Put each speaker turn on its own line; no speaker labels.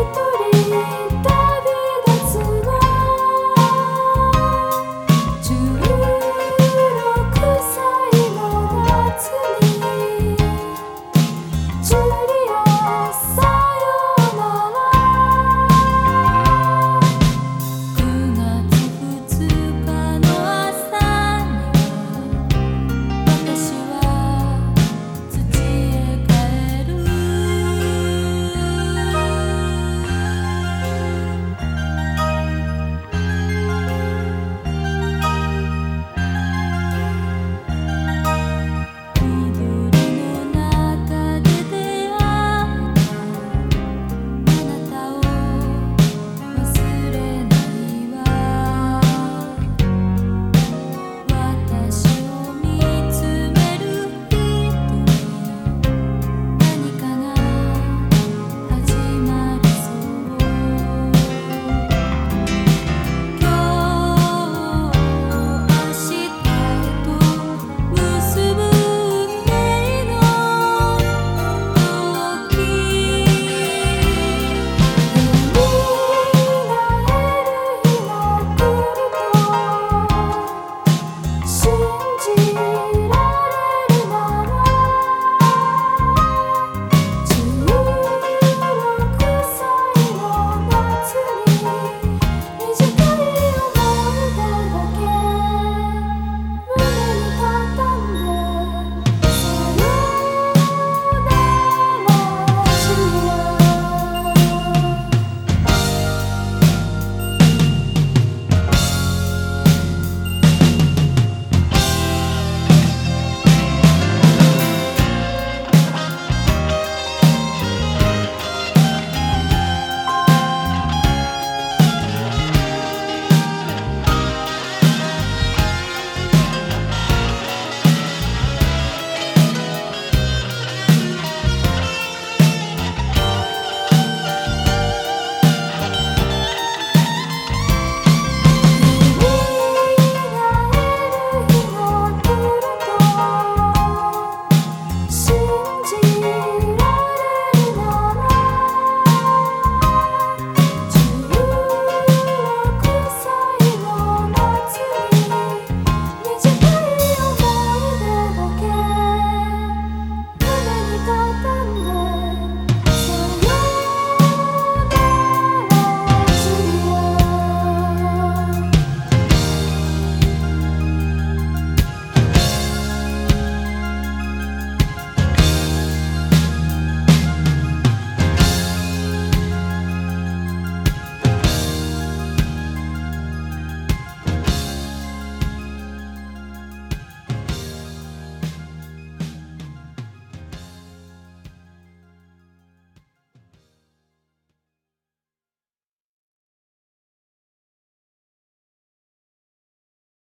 人